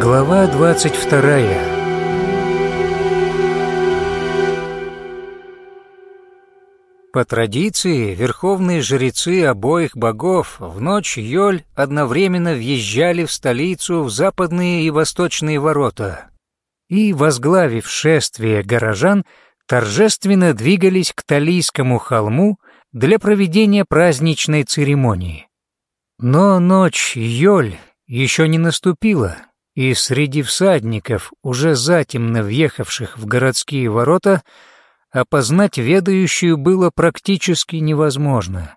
Глава двадцать вторая. По традиции, верховные жрецы обоих богов в ночь Йоль одновременно въезжали в столицу в западные и восточные ворота и, возглавив шествие горожан, торжественно двигались к Талийскому холму для проведения праздничной церемонии. Но ночь Йоль еще не наступила, и среди всадников, уже затемно въехавших в городские ворота, опознать ведающую было практически невозможно.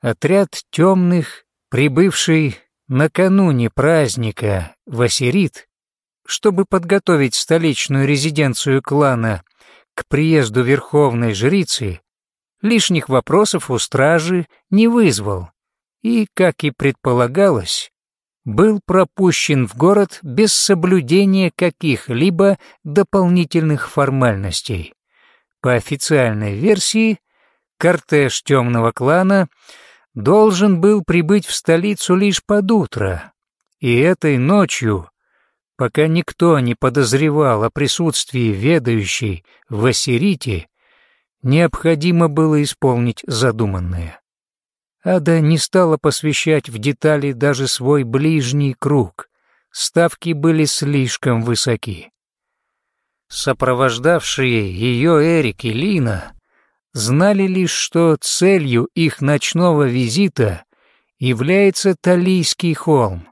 Отряд темных, прибывший накануне праздника Васерит, чтобы подготовить столичную резиденцию клана к приезду верховной жрицы, лишних вопросов у стражи не вызвал и, как и предполагалось, был пропущен в город без соблюдения каких-либо дополнительных формальностей. По официальной версии, кортеж темного клана должен был прибыть в столицу лишь под утро, и этой ночью, пока никто не подозревал о присутствии ведающей в Ассирите, необходимо было исполнить задуманное. Ада не стала посвящать в детали даже свой ближний круг, ставки были слишком высоки. Сопровождавшие ее Эрик и Лина знали лишь, что целью их ночного визита является Талийский холм.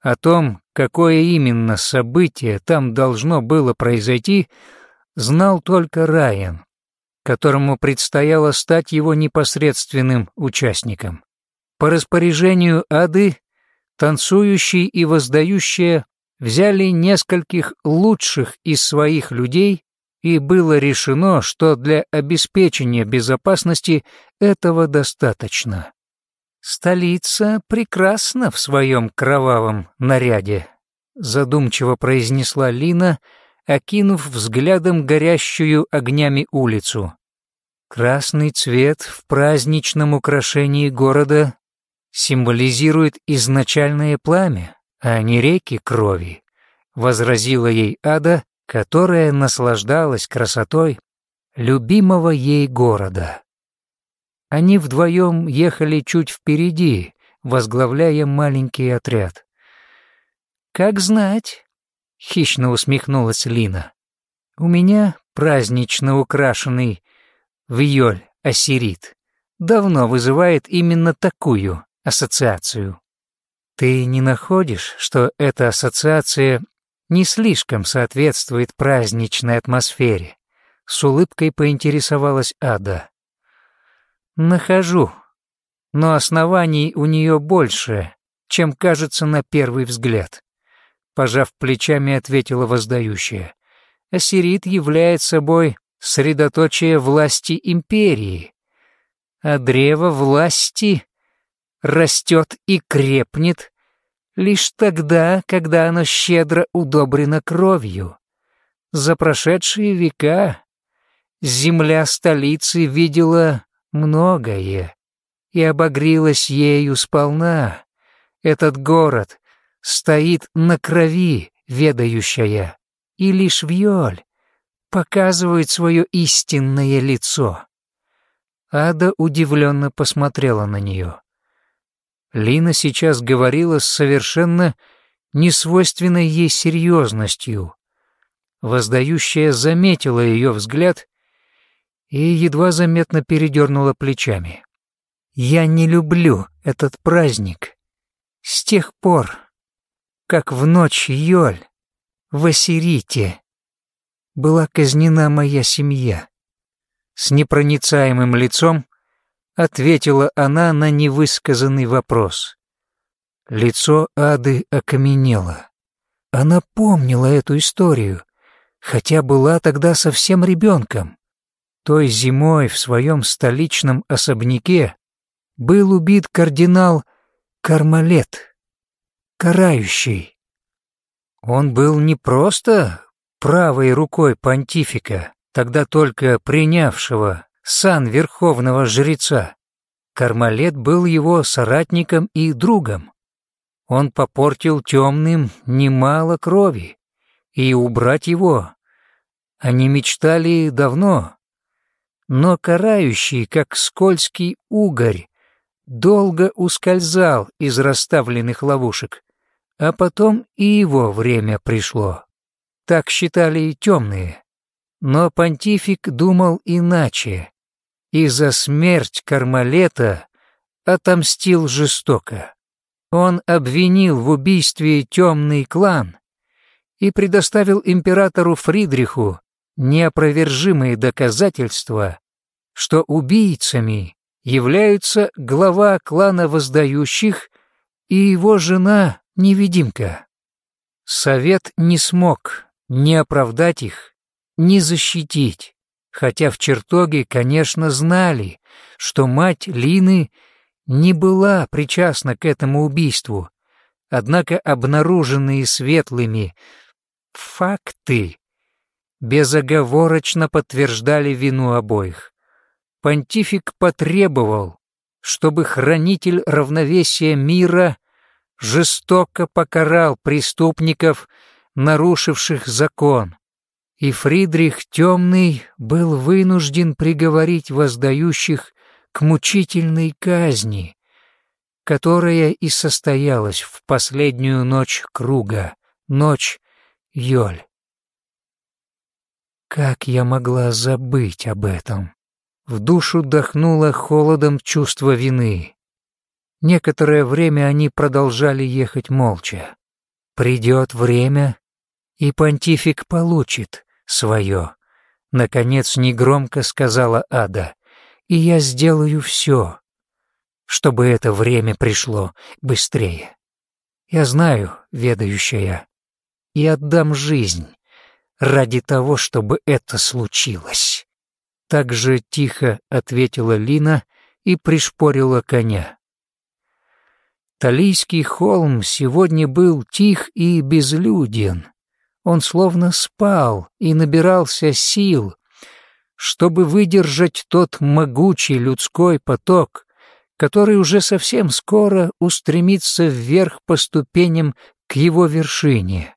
О том, какое именно событие там должно было произойти, знал только Райан которому предстояло стать его непосредственным участником. По распоряжению Ады, танцующие и воздающие взяли нескольких лучших из своих людей, и было решено, что для обеспечения безопасности этого достаточно. «Столица прекрасна в своем кровавом наряде», задумчиво произнесла Лина, — окинув взглядом горящую огнями улицу. Красный цвет в праздничном украшении города символизирует изначальное пламя, а не реки крови, возразила ей Ада, которая наслаждалась красотой любимого ей города. Они вдвоем ехали чуть впереди, возглавляя маленький отряд. «Как знать, Хищно усмехнулась Лина. У меня празднично украшенный вьёль ассирит давно вызывает именно такую ассоциацию. Ты не находишь, что эта ассоциация не слишком соответствует праздничной атмосфере? С улыбкой поинтересовалась Ада. Нахожу, но оснований у нее больше, чем кажется на первый взгляд. Пожав плечами, ответила воздающая. Ассирит является собой средоточие власти империи, а древо власти растет и крепнет лишь тогда, когда оно щедро удобрено кровью. За прошедшие века земля столицы видела многое и обогрелась ею сполна. Этот город стоит на крови ведающая, и лишь Вьоль показывает свое истинное лицо. Ада удивленно посмотрела на нее. Лина сейчас говорила с совершенно несвойственной ей серьезностью. Воздающая заметила ее взгляд и едва заметно передернула плечами. «Я не люблю этот праздник. С тех пор, как в ночь Йоль в Ассирите была казнена моя семья. С непроницаемым лицом ответила она на невысказанный вопрос. Лицо Ады окаменело. Она помнила эту историю, хотя была тогда совсем ребенком. Той зимой в своем столичном особняке был убит кардинал Кармалет карающий. Он был не просто правой рукой понтифика, тогда только принявшего сан верховного жреца. Кармалет был его соратником и другом. Он попортил темным немало крови, и убрать его они мечтали давно. Но карающий, как скользкий угорь, долго ускользал из расставленных ловушек, а потом и его время пришло. Так считали и темные. Но понтифик думал иначе, и за смерть Кармалета отомстил жестоко. Он обвинил в убийстве темный клан и предоставил императору Фридриху неопровержимые доказательства, что убийцами являются глава клана воздающих и его жена-невидимка. Совет не смог ни оправдать их, ни защитить, хотя в чертоге, конечно, знали, что мать Лины не была причастна к этому убийству, однако обнаруженные светлыми факты безоговорочно подтверждали вину обоих. Понтифик потребовал, чтобы хранитель равновесия мира жестоко покарал преступников, нарушивших закон, и Фридрих Темный был вынужден приговорить воздающих к мучительной казни, которая и состоялась в последнюю ночь круга, ночь Йоль. Как я могла забыть об этом? В душу дохнуло холодом чувство вины. Некоторое время они продолжали ехать молча. Придет время, и понтифик получит свое. Наконец негромко сказала Ада, и я сделаю все, чтобы это время пришло быстрее. Я знаю, ведающая, и отдам жизнь ради того, чтобы это случилось. Так же тихо ответила Лина и пришпорила коня. Талийский холм сегодня был тих и безлюден. Он словно спал и набирался сил, чтобы выдержать тот могучий людской поток, который уже совсем скоро устремится вверх по ступеням к его вершине.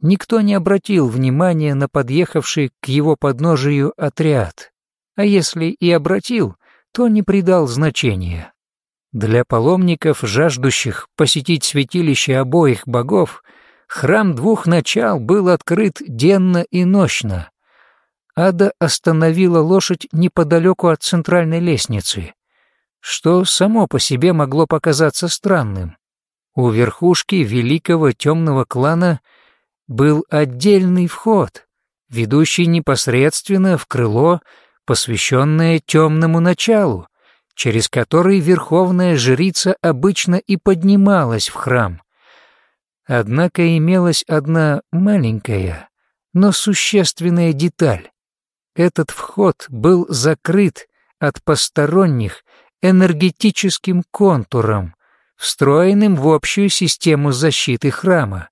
Никто не обратил внимания на подъехавший к его подножию отряд, а если и обратил, то не придал значения. Для паломников, жаждущих посетить святилище обоих богов, храм двух начал был открыт денно и нощно. Ада остановила лошадь неподалеку от центральной лестницы, что само по себе могло показаться странным. У верхушки великого темного клана – был отдельный вход, ведущий непосредственно в крыло, посвященное темному началу, через который верховная жрица обычно и поднималась в храм. Однако имелась одна маленькая, но существенная деталь. Этот вход был закрыт от посторонних энергетическим контуром, встроенным в общую систему защиты храма.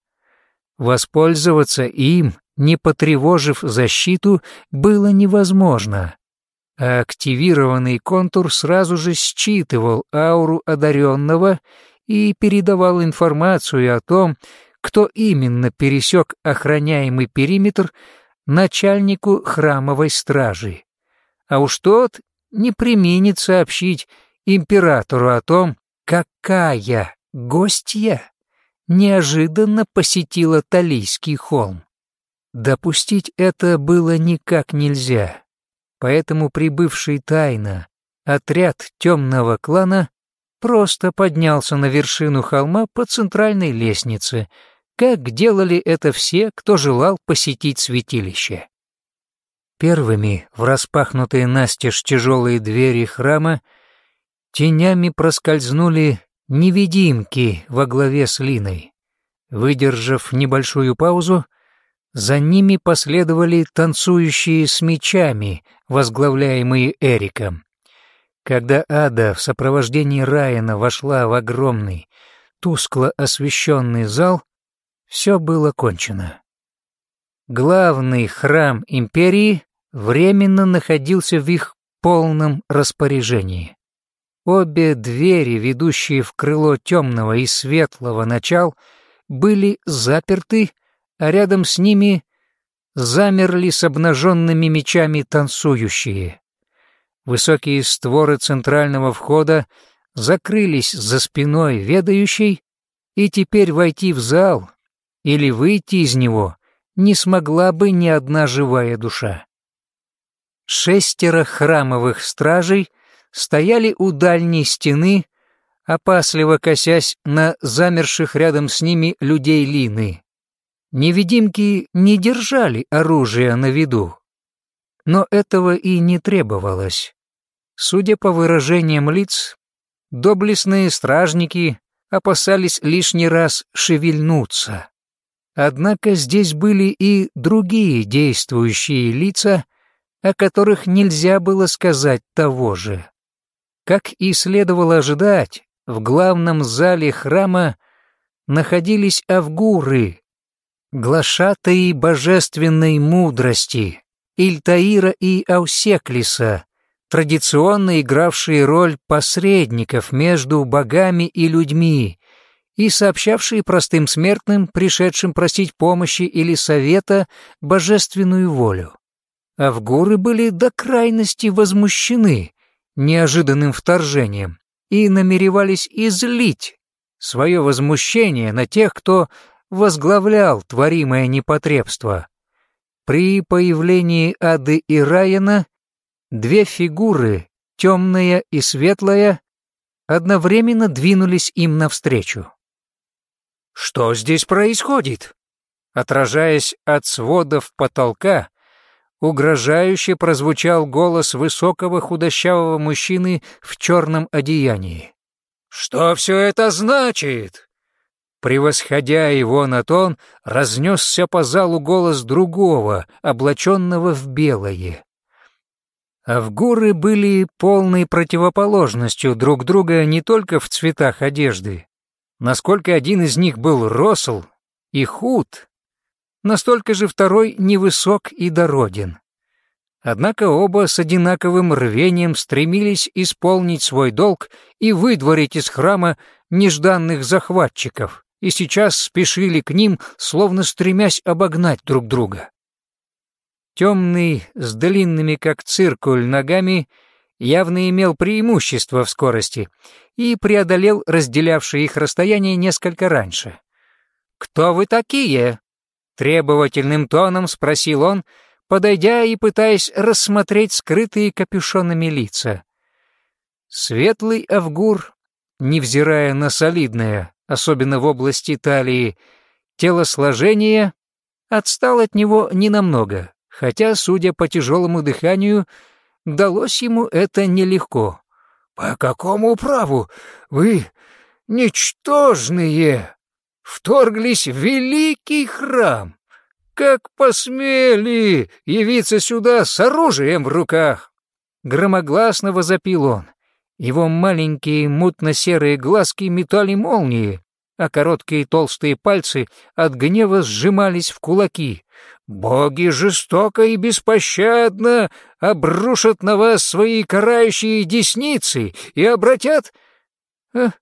Воспользоваться им, не потревожив защиту, было невозможно. А активированный контур сразу же считывал ауру одаренного и передавал информацию о том, кто именно пересек охраняемый периметр начальнику храмовой стражи. А уж тот не применит сообщить императору о том, какая гостья неожиданно посетила Талийский холм. Допустить это было никак нельзя, поэтому прибывший тайно отряд темного клана просто поднялся на вершину холма по центральной лестнице, как делали это все, кто желал посетить святилище. Первыми в распахнутые настежь тяжелые двери храма тенями проскользнули невидимки во главе с Линой. Выдержав небольшую паузу, за ними последовали танцующие с мечами, возглавляемые Эриком. Когда Ада в сопровождении Райана вошла в огромный, тускло освещенный зал, все было кончено. Главный храм империи временно находился в их полном распоряжении. Обе двери, ведущие в крыло темного и светлого начал, были заперты, а рядом с ними замерли с обнаженными мечами танцующие. Высокие створы центрального входа закрылись за спиной ведающей, и теперь войти в зал или выйти из него не смогла бы ни одна живая душа. Шестеро храмовых стражей стояли у дальней стены, опасливо косясь на замерших рядом с ними людей Лины. Невидимки не держали оружие на виду, но этого и не требовалось. Судя по выражениям лиц, доблестные стражники опасались лишний раз шевельнуться. Однако здесь были и другие действующие лица, о которых нельзя было сказать того же. Как и следовало ожидать, в главном зале храма находились авгуры, глашатаи божественной мудрости, Ильтаира и Аусеклиса, традиционно игравшие роль посредников между богами и людьми и сообщавшие простым смертным, пришедшим просить помощи или совета, божественную волю. Авгуры были до крайности возмущены неожиданным вторжением и намеревались излить свое возмущение на тех, кто возглавлял творимое непотребство. При появлении Ады и Райана две фигуры, темная и светлая, одновременно двинулись им навстречу. «Что здесь происходит?» Отражаясь от сводов потолка, угрожающе прозвучал голос высокого худощавого мужчины в черном одеянии. «Что все это значит?» Превосходя его на тон, разнесся по залу голос другого, облаченного в белое. Авгуры были полной противоположностью друг друга не только в цветах одежды. Насколько один из них был росл и худ, настолько же второй невысок и дороден. Однако оба с одинаковым рвением стремились исполнить свой долг и выдворить из храма нежданных захватчиков, и сейчас спешили к ним, словно стремясь обогнать друг друга. Темный, с длинными как циркуль ногами, явно имел преимущество в скорости и преодолел разделявшее их расстояние несколько раньше. «Кто вы такие?» Требовательным тоном спросил он, подойдя и пытаясь рассмотреть скрытые капюшонами лица. Светлый Авгур, невзирая на солидное, особенно в области талии, телосложение, отстал от него ненамного, хотя, судя по тяжелому дыханию, далось ему это нелегко. «По какому праву вы, ничтожные, вторглись в великий храм. Как посмели явиться сюда с оружием в руках!» Громогласно возопил он. Его маленькие мутно-серые глазки метали молнии, а короткие толстые пальцы от гнева сжимались в кулаки. «Боги жестоко и беспощадно обрушат на вас свои карающие десницы и обратят...» а,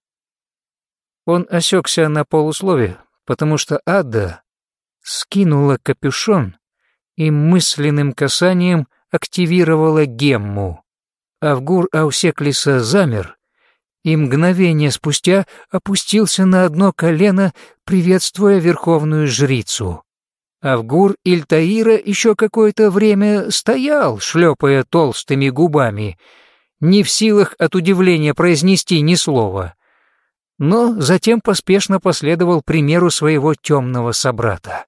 он осекся на полуслове, потому что Ада скинула капюшон и мысленным касанием активировала гемму. Авгур Аусеклиса замер и мгновение спустя опустился на одно колено, приветствуя верховную жрицу. Авгур Ильтаира еще какое-то время стоял, шлепая толстыми губами, не в силах от удивления произнести ни слова но затем поспешно последовал примеру своего темного собрата.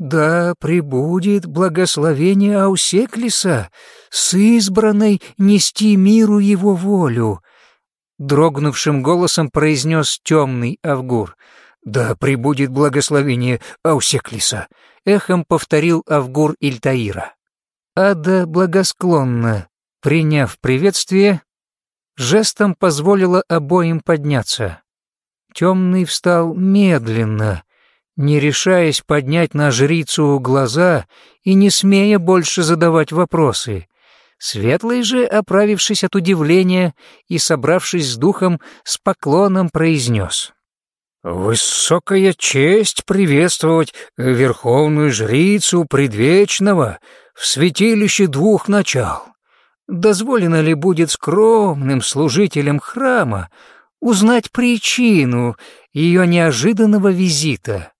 «Да пребудет благословение Аусеклиса, с избранной нести миру его волю», дрогнувшим голосом произнес темный Авгур. «Да пребудет благословение Аусеклиса», эхом повторил Авгур Ильтаира. Ада благосклонно, приняв приветствие, жестом позволила обоим подняться. Темный встал медленно, не решаясь поднять на жрицу глаза и не смея больше задавать вопросы. Светлый же, оправившись от удивления и собравшись с духом, с поклоном произнес. «Высокая честь приветствовать верховную жрицу предвечного в святилище двух начал. Дозволено ли будет скромным служителям храма узнать причину ее неожиданного визита?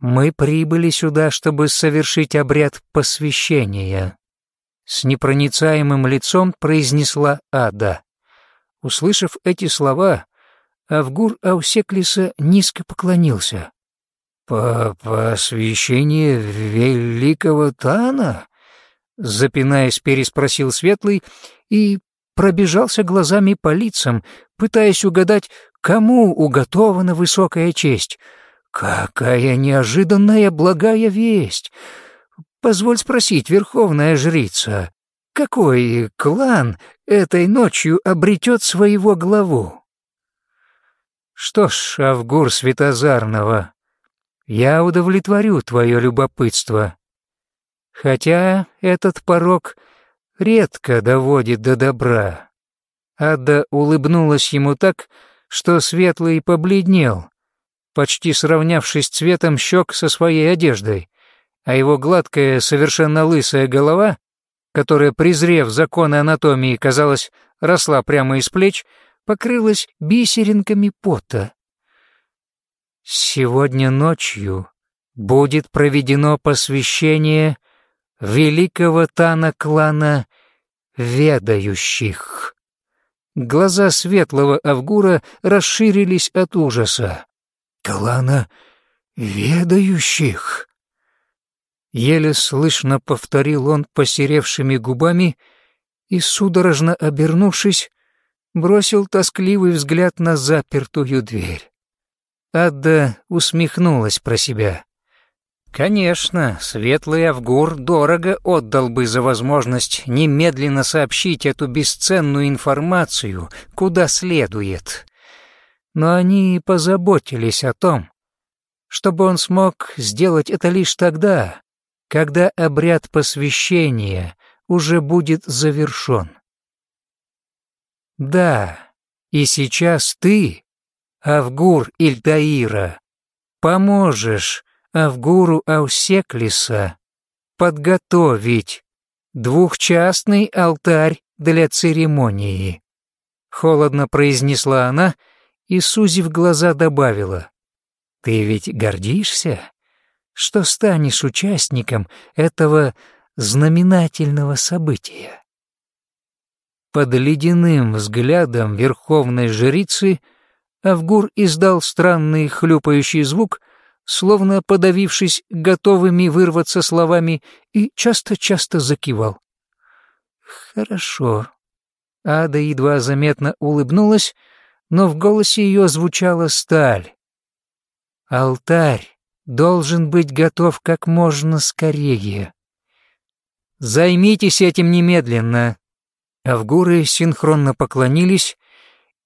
Мы прибыли сюда, чтобы совершить обряд посвящения». С непроницаемым лицом произнесла Ада. Услышав эти слова, Авгур Аусеклиса низко поклонился. «По посвящение великого Тана?» Запинаясь, переспросил Светлый и пробежался глазами по лицам, пытаясь угадать, кому уготована высокая честь. «Какая неожиданная благая весть! Позволь спросить, верховная жрица, какой клан этой ночью обретет своего главу?» Что ж, Авгур Светозарного, я удовлетворю твое любопытство. Хотя этот порог редко доводит до добра. Ада улыбнулась ему так, что Светлый побледнел, почти сравнявшись цветом щек со своей одеждой, а его гладкая, совершенно лысая голова, которая, презрев законы анатомии, казалось, росла прямо из плеч, покрылась бисеринками пота. Сегодня ночью будет проведено посвящение великого Тана клана ведающих. Глаза светлого Авгура расширились от ужаса. «Клана ведающих?» Еле слышно повторил он посеревшими губами и, судорожно обернувшись, бросил тоскливый взгляд на запертую дверь. Адда усмехнулась про себя. Конечно, светлый Авгур дорого отдал бы за возможность немедленно сообщить эту бесценную информацию, куда следует. Но они позаботились о том, чтобы он смог сделать это лишь тогда, когда обряд посвящения уже будет завершен. Да, и сейчас ты, Авгур Ильтаира, поможешь Авгуру Аусеклиса подготовить двухчастный алтарь для церемонии. Холодно произнесла она и, сузив глаза, добавила. «Ты ведь гордишься, что станешь участником этого знаменательного события?» Под ледяным взглядом верховной жрицы Авгур издал странный хлюпающий звук, словно подавившись готовыми вырваться словами, и часто-часто закивал. «Хорошо». Ада едва заметно улыбнулась, но в голосе ее звучала сталь. «Алтарь должен быть готов как можно скорее. Займитесь этим немедленно», Авгуры синхронно поклонились,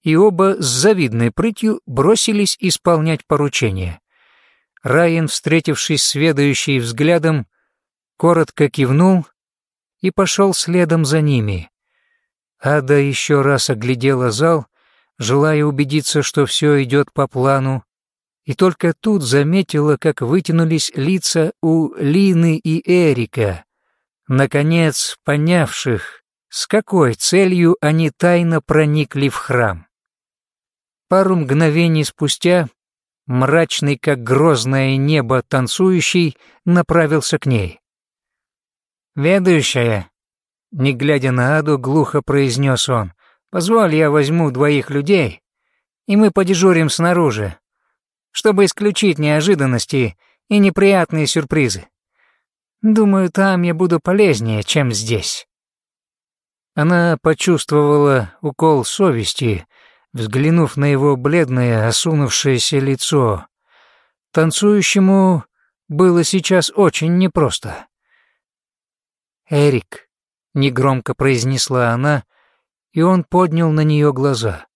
и оба с завидной прытью бросились исполнять поручение. Райан, встретившись с ведающей взглядом, коротко кивнул и пошел следом за ними. Ада еще раз оглядела зал, желая убедиться, что все идет по плану, и только тут заметила, как вытянулись лица у Лины и Эрика, наконец понявших, с какой целью они тайно проникли в храм. Пару мгновений спустя, мрачный, как грозное небо танцующий, направился к ней. «Ведущая», — не глядя на Аду, глухо произнес он, «позволь, я возьму двоих людей, и мы подежурим снаружи, чтобы исключить неожиданности и неприятные сюрпризы. Думаю, там я буду полезнее, чем здесь». Она почувствовала укол совести, взглянув на его бледное, осунувшееся лицо. Танцующему было сейчас очень непросто. «Эрик», — негромко произнесла она, и он поднял на нее глаза.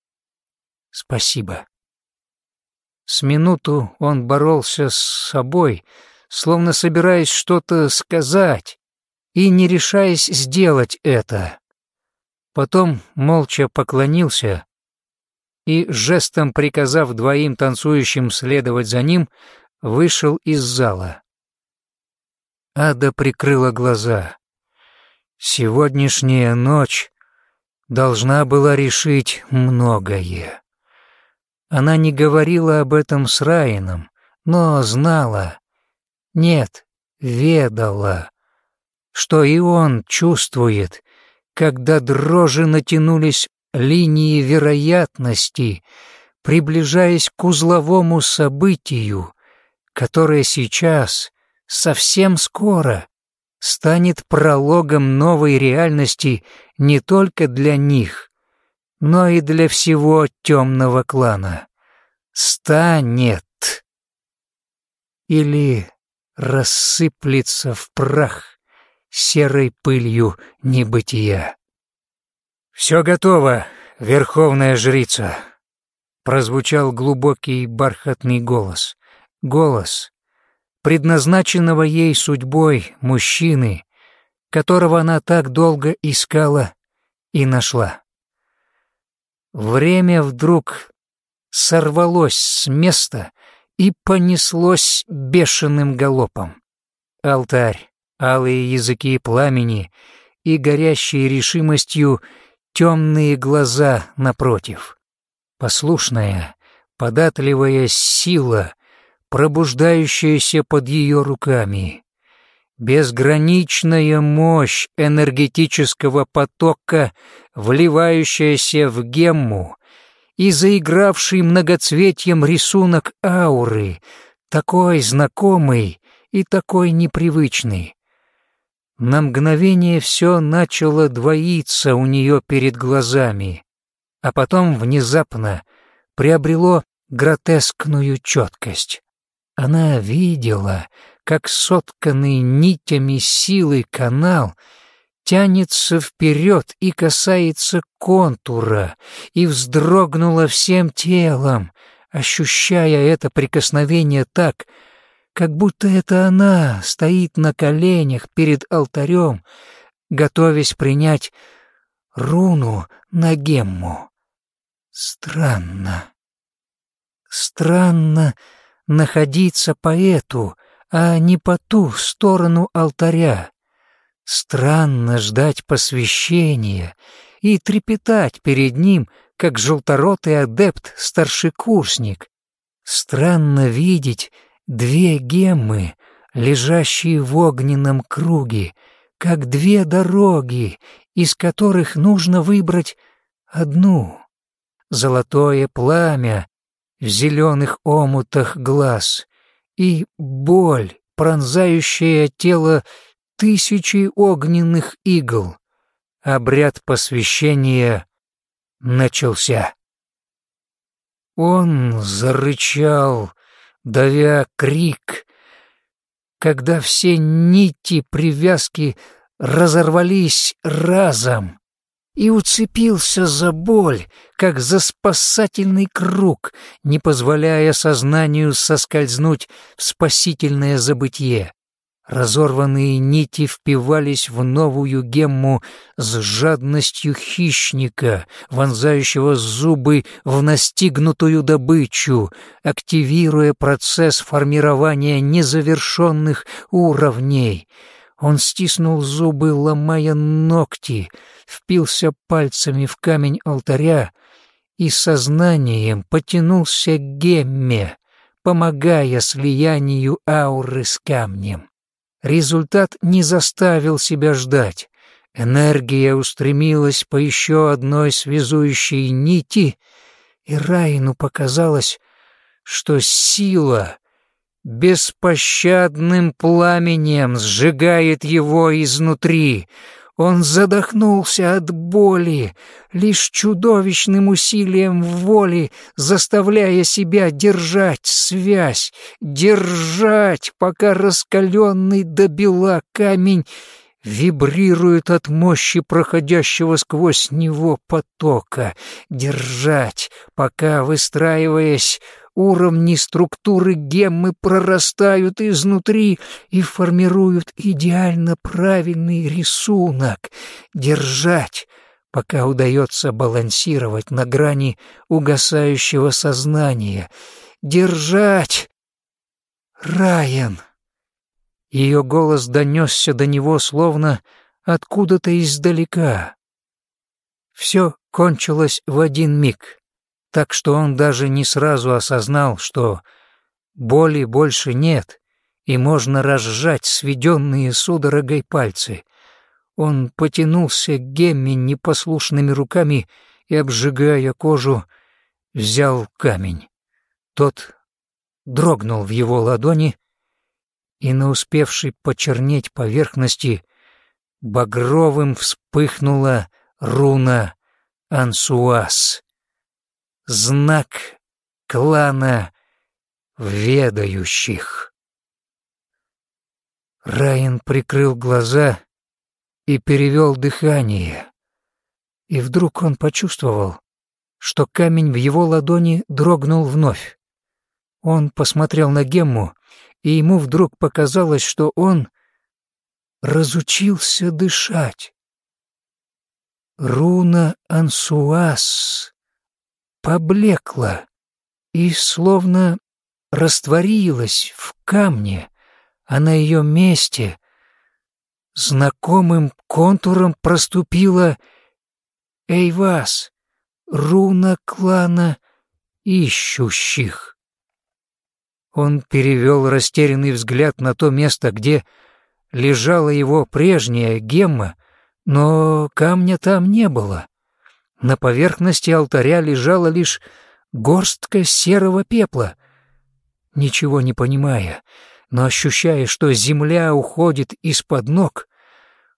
«Спасибо». С минуту он боролся с собой, словно собираясь что-то сказать, и не решаясь сделать это. Потом молча поклонился и, жестом приказав двоим танцующим следовать за ним, вышел из зала. Ада прикрыла глаза. Сегодняшняя ночь должна была решить многое. Она не говорила об этом с Раином, но знала, нет, ведала, что и он чувствует, когда дрожи натянулись линии вероятности, приближаясь к узловому событию, которое сейчас, совсем скоро, станет прологом новой реальности не только для них, но и для всего темного клана. Станет. Или рассыплется в прах серой пылью небытия. «Все готово, верховная жрица», — прозвучал глубокий бархатный голос. Голос, предназначенного ей судьбой мужчины, которого она так долго искала и нашла. Время вдруг сорвалось с места и понеслось бешеным галопом. Алтарь, алые языки пламени и горящие решимостью темные глаза напротив. Послушная, податливая сила, пробуждающаяся под ее руками. Безграничная мощь энергетического потока, вливающаяся в гемму, и заигравший многоцветием рисунок ауры, такой знакомый и такой непривычный. На мгновение все начало двоиться у нее перед глазами, а потом внезапно приобрело гротескную четкость. Она видела, как сотканный нитями силы канал тянется вперед и касается контура, и вздрогнула всем телом, ощущая это прикосновение так, как будто это она стоит на коленях перед алтарем, готовясь принять руну на гемму. Странно. Странно, находиться по эту, а не по ту сторону алтаря. Странно ждать посвящения и трепетать перед ним, как желторотый адепт-старшекурсник. Странно видеть две геммы, лежащие в огненном круге, как две дороги, из которых нужно выбрать одну. Золотое пламя в зеленых омутах глаз, и боль, пронзающая тело тысячи огненных игл. Обряд посвящения начался. Он зарычал, давя крик, когда все нити привязки разорвались разом и уцепился за боль, как за спасательный круг, не позволяя сознанию соскользнуть в спасительное забытье. Разорванные нити впивались в новую гемму с жадностью хищника, вонзающего зубы в настигнутую добычу, активируя процесс формирования незавершенных уровней — он стиснул зубы, ломая ногти, впился пальцами в камень алтаря и сознанием потянулся к гемме, помогая слиянию ауры с камнем. Результат не заставил себя ждать. Энергия устремилась по еще одной связующей нити, и Райну показалось, что сила — беспощадным пламенем сжигает его изнутри. Он задохнулся от боли, лишь чудовищным усилием воли, заставляя себя держать связь, держать, пока раскаленный до бела камень вибрирует от мощи проходящего сквозь него потока, держать, пока, выстраиваясь, Уровни структуры геммы прорастают изнутри и формируют идеально правильный рисунок. Держать, пока удается балансировать на грани угасающего сознания. Держать! Райан! Ее голос донесся до него словно откуда-то издалека. Все кончилось в один миг, так что он даже не сразу осознал, что боли больше нет, и можно разжать сведенные судорогой пальцы. Он потянулся к Гемме непослушными руками и, обжигая кожу, взял камень. Тот дрогнул в его ладони, и на успевшей почернеть поверхности багровым вспыхнула руна Ансуас, знак клана ведающих. Райан прикрыл глаза и перевел дыхание, и вдруг он почувствовал, что камень в его ладони дрогнул вновь. Он посмотрел на Гемму, и ему вдруг показалось, что он разучился дышать. Руна Ансуас поблекла и словно растворилась в камне, а на ее месте знакомым контуром проступила Эйвас, руна клана ищущих. Он перевел растерянный взгляд на то место, где лежала его прежняя гемма, но камня там не было. На поверхности алтаря лежала лишь горстка серого пепла. Ничего не понимая, но ощущая, что земля уходит из-под ног,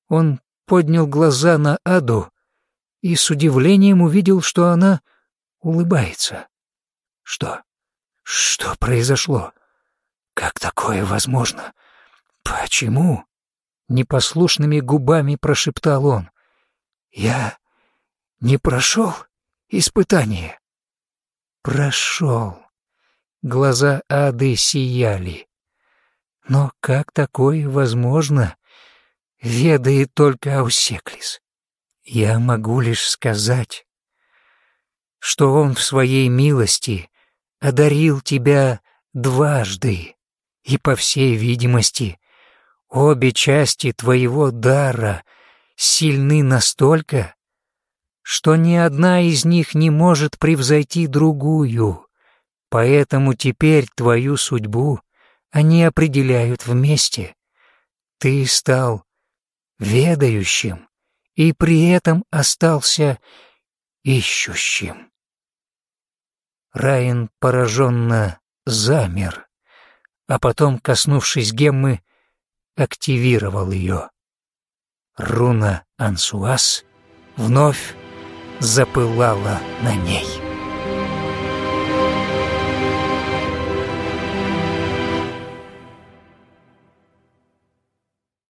он поднял глаза на Аду и с удивлением увидел, что она улыбается. Что? Что произошло? Как такое возможно? Почему? Непослушными губами прошептал он. Я не прошел испытание. Прошел. Глаза Ады сияли. Но как такое возможно, ведает только Аусеклис. Я могу лишь сказать, что он в своей милости одарил тебя дважды, и, по всей видимости, обе части твоего дара сильны настолько, что ни одна из них не может превзойти другую, поэтому теперь твою судьбу они определяют вместе. Ты стал ведающим и при этом остался ищущим. Райан пораженно замер, а потом, коснувшись геммы, активировал ее. Руна Ансуас вновь запылала на ней.